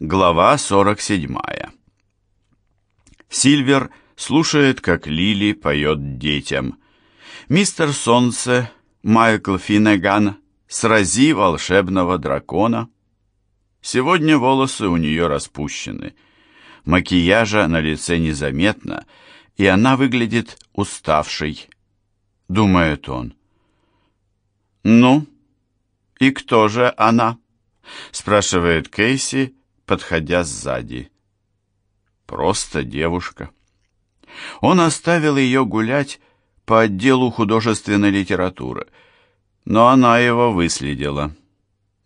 Глава 47. Сильвер слушает, как Лили поет детям. Мистер Солнце, Майкл Финнеган, срази волшебного дракона. Сегодня волосы у нее распущены. Макияжа на лице незаметно, и она выглядит уставшей, думает он. «Ну, и кто же она?» спрашивает Кейси, подходя сзади. Просто девушка. Он оставил ее гулять по отделу художественной литературы, но она его выследила.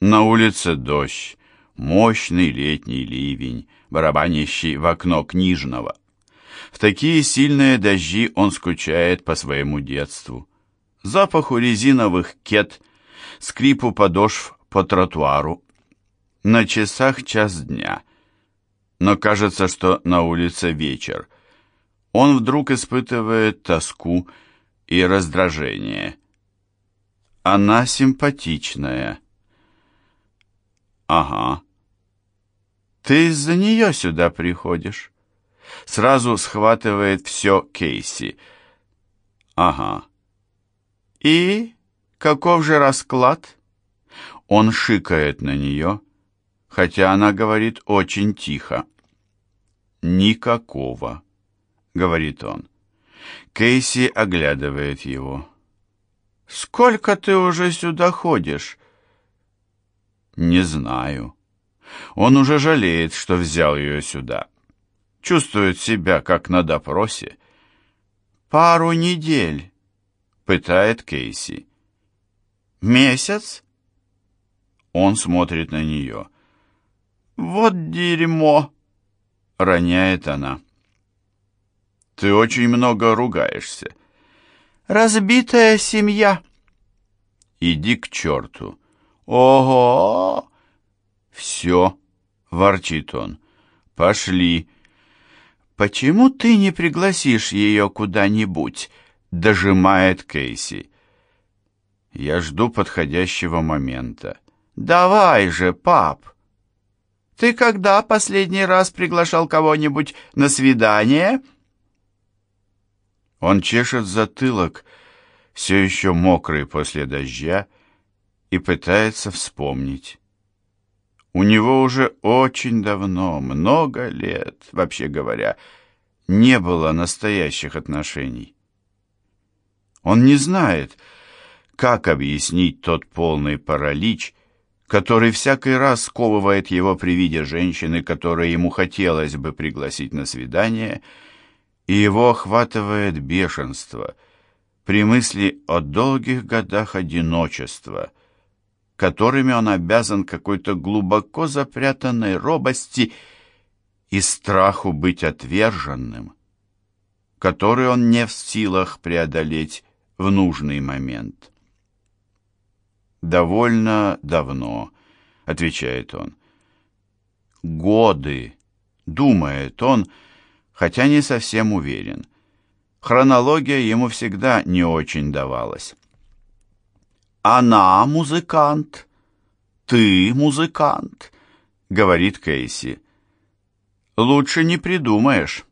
На улице дождь, мощный летний ливень, барабанящий в окно книжного. В такие сильные дожди он скучает по своему детству. Запаху резиновых кет, скрипу подошв по тротуару. На часах час дня. Но кажется, что на улице вечер. Он вдруг испытывает тоску и раздражение. Она симпатичная. Ага. Ты из-за нее сюда приходишь? Сразу схватывает все Кейси. Ага. И каков же расклад? Он шикает на нее хотя она говорит очень тихо. «Никакого», — говорит он. Кейси оглядывает его. «Сколько ты уже сюда ходишь?» «Не знаю». Он уже жалеет, что взял ее сюда. Чувствует себя, как на допросе. «Пару недель», — пытает Кейси. «Месяц?» Он смотрит на нее. «Вот дерьмо!» — роняет она. «Ты очень много ругаешься». «Разбитая семья». «Иди к черту». «Ого!» «Все», — ворчит он. «Пошли». «Почему ты не пригласишь ее куда-нибудь?» — дожимает Кейси. Я жду подходящего момента. «Давай же, пап!» Ты когда последний раз приглашал кого-нибудь на свидание?» Он чешет затылок, все еще мокрый после дождя, и пытается вспомнить. У него уже очень давно, много лет, вообще говоря, не было настоящих отношений. Он не знает, как объяснить тот полный паралич, который всякий раз сковывает его при виде женщины, которой ему хотелось бы пригласить на свидание, и его охватывает бешенство при мысли о долгих годах одиночества, которыми он обязан какой-то глубоко запрятанной робости и страху быть отверженным, который он не в силах преодолеть в нужный момент. «Довольно давно», — отвечает он. «Годы», — думает он, хотя не совсем уверен. Хронология ему всегда не очень давалась. «Она музыкант, ты музыкант», — говорит Кейси. «Лучше не придумаешь».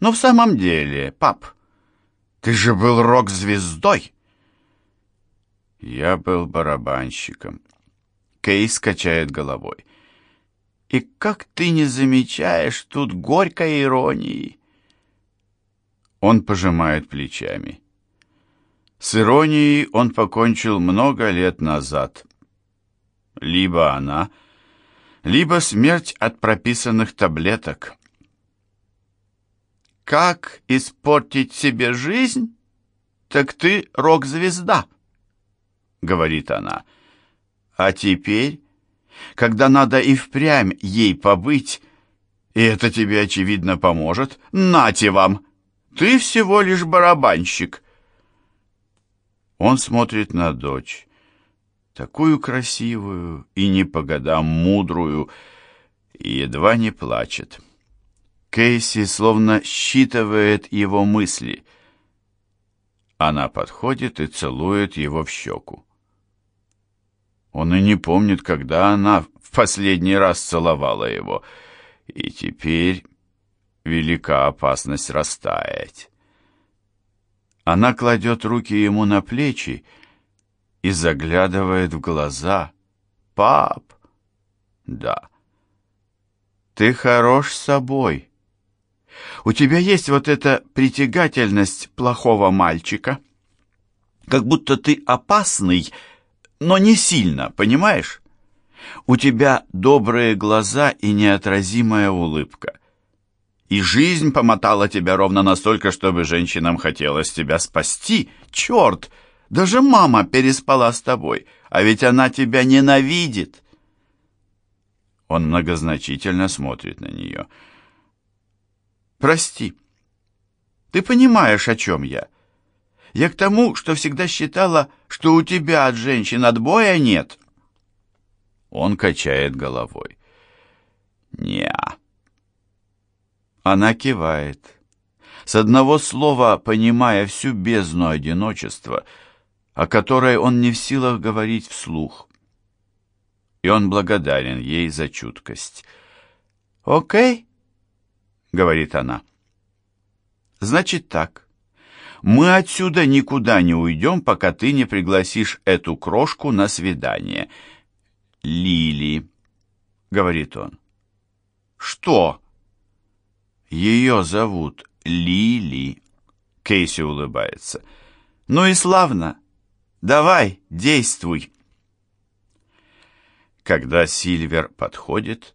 «Но в самом деле, пап, ты же был рок-звездой». Я был барабанщиком. Кейс качает головой. И как ты не замечаешь тут горькой иронии? Он пожимает плечами. С иронией он покончил много лет назад. Либо она, либо смерть от прописанных таблеток. Как испортить себе жизнь? Так ты рок-звезда. — говорит она. «А теперь, когда надо и впрямь ей побыть, и это тебе, очевидно, поможет, нате вам! Ты всего лишь барабанщик!» Он смотрит на дочь, такую красивую и не по годам мудрую, и едва не плачет. Кейси словно считывает его мысли. Она подходит и целует его в щеку. Он и не помнит, когда она в последний раз целовала его. И теперь велика опасность растаять. Она кладет руки ему на плечи и заглядывает в глаза. «Пап!» «Да». «Ты хорош собой. У тебя есть вот эта притягательность плохого мальчика. Как будто ты опасный, но не сильно, понимаешь? У тебя добрые глаза и неотразимая улыбка. И жизнь помотала тебя ровно настолько, чтобы женщинам хотелось тебя спасти. Черт! Даже мама переспала с тобой, а ведь она тебя ненавидит. Он многозначительно смотрит на нее. Прости. Ты понимаешь, о чем я? Я к тому, что всегда считала, что у тебя от женщин отбоя нет. Он качает головой. Неа. Она кивает. С одного слова, понимая всю бездну одиночества, о которой он не в силах говорить вслух. И он благодарен ей за чуткость. «Окей», — говорит она. «Значит так. Мы отсюда никуда не уйдем, пока ты не пригласишь эту крошку на свидание». «Лили», — говорит он. «Что?» «Ее зовут Лили», — Кейси улыбается. «Ну и славно. Давай, действуй». Когда Сильвер подходит,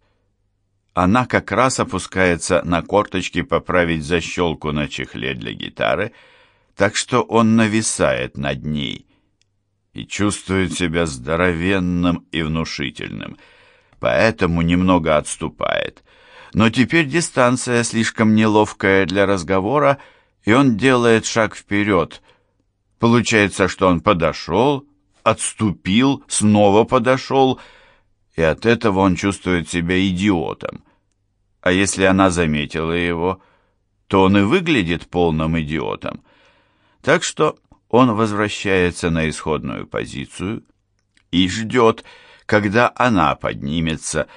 она как раз опускается на корточки поправить защелку на чехле для гитары, так что он нависает над ней и чувствует себя здоровенным и внушительным, поэтому немного отступает. Но теперь дистанция слишком неловкая для разговора, и он делает шаг вперед. Получается, что он подошел, отступил, снова подошел, и от этого он чувствует себя идиотом. А если она заметила его, то он и выглядит полным идиотом. Так что он возвращается на исходную позицию и ждет, когда она поднимется,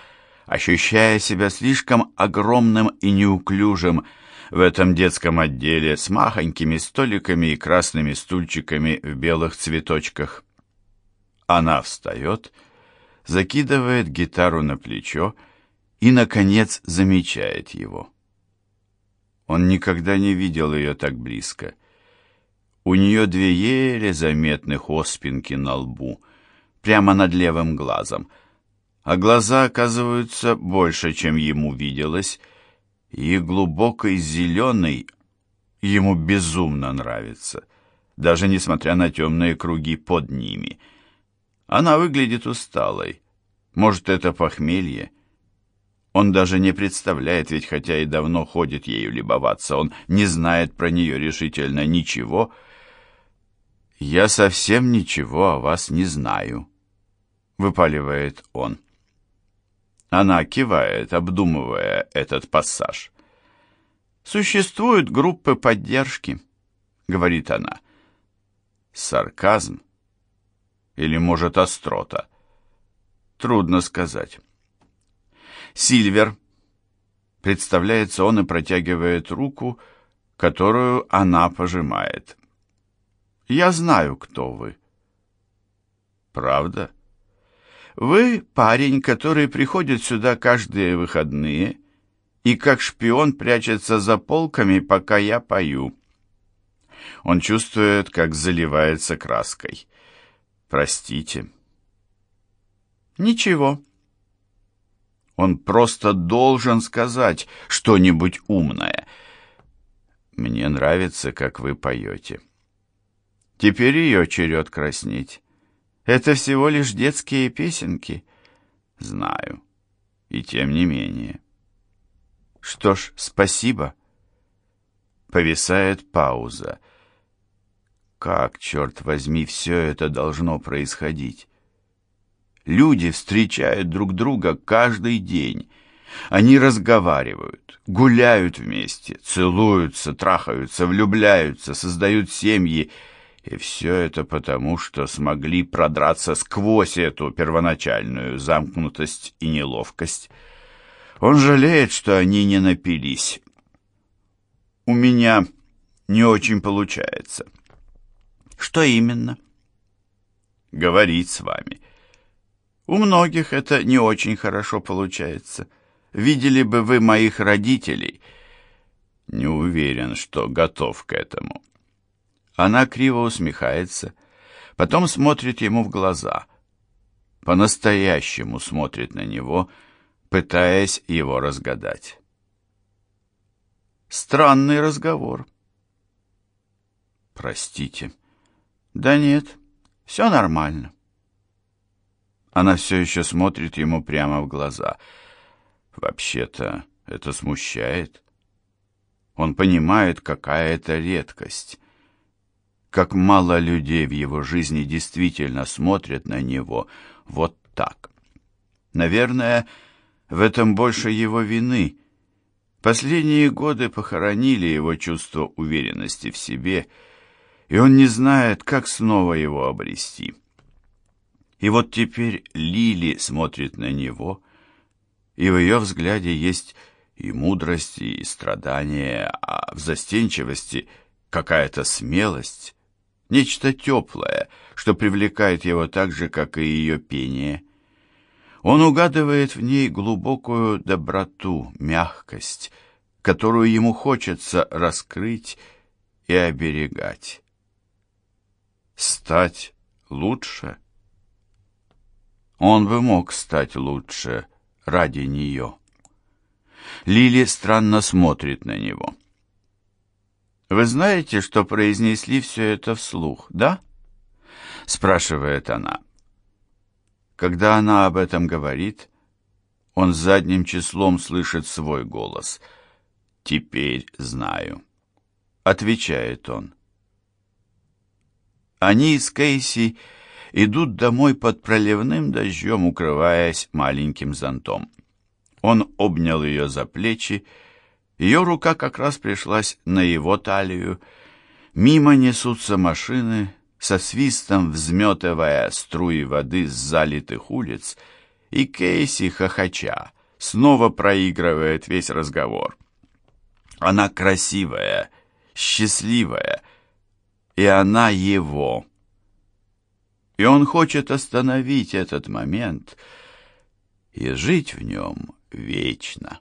ощущая себя слишком огромным и неуклюжим в этом детском отделе с махонькими столиками и красными стульчиками в белых цветочках. Она встает, закидывает гитару на плечо и, наконец, замечает его. Он никогда не видел ее так близко — у нее две еле заметных оспинки на лбу, прямо над левым глазом. А глаза оказываются больше, чем ему виделось, и глубокий зеленый ему безумно нравится, даже несмотря на темные круги под ними. Она выглядит усталой. Может, это похмелье? Он даже не представляет, ведь хотя и давно ходит ею любоваться, он не знает про нее решительно ничего — «Я совсем ничего о вас не знаю», — выпаливает он. Она кивает, обдумывая этот пассаж. «Существуют группы поддержки», — говорит она. Сарказм? Или, может, острота? Трудно сказать. Сильвер. Представляется он и протягивает руку, которую она пожимает. Я знаю, кто вы. Правда? Вы парень, который приходит сюда каждые выходные и как шпион прячется за полками, пока я пою. Он чувствует, как заливается краской. Простите. Ничего. Он просто должен сказать что-нибудь умное. Мне нравится, как вы поете. Теперь ее черед краснеть. Это всего лишь детские песенки. Знаю. И тем не менее. Что ж, спасибо. Повисает пауза. Как, черт возьми, все это должно происходить? Люди встречают друг друга каждый день. Они разговаривают, гуляют вместе, целуются, трахаются, влюбляются, создают семьи, И все это потому, что смогли продраться сквозь эту первоначальную замкнутость и неловкость. Он жалеет, что они не напились. У меня не очень получается. Что именно? Говорить с вами. У многих это не очень хорошо получается. Видели бы вы моих родителей. Не уверен, что готов к этому. Она криво усмехается, потом смотрит ему в глаза. По-настоящему смотрит на него, пытаясь его разгадать. Странный разговор. Простите. Да нет, все нормально. Она все еще смотрит ему прямо в глаза. Вообще-то это смущает. Он понимает, какая это редкость. Как мало людей в его жизни действительно смотрят на него вот так. Наверное, в этом больше его вины. Последние годы похоронили его чувство уверенности в себе, и он не знает, как снова его обрести. И вот теперь Лили смотрит на него, и в ее взгляде есть и мудрость, и страдание, а в застенчивости какая-то смелость, нечто теплое, что привлекает его так же, как и ее пение. Он угадывает в ней глубокую доброту, мягкость, которую ему хочется раскрыть и оберегать. Стать лучше? Он бы мог стать лучше ради нее. Лили странно смотрит на него. «Вы знаете, что произнесли все это вслух, да?» спрашивает она. Когда она об этом говорит, он задним числом слышит свой голос. «Теперь знаю», — отвечает он. Они с Кейси идут домой под проливным дождем, укрываясь маленьким зонтом. Он обнял ее за плечи, ее рука как раз пришлась на его талию. Мимо несутся машины, со свистом взметывая струи воды с залитых улиц, и Кейси, хохоча, снова проигрывает весь разговор. Она красивая, счастливая, и она его. И он хочет остановить этот момент и жить в нем вечно.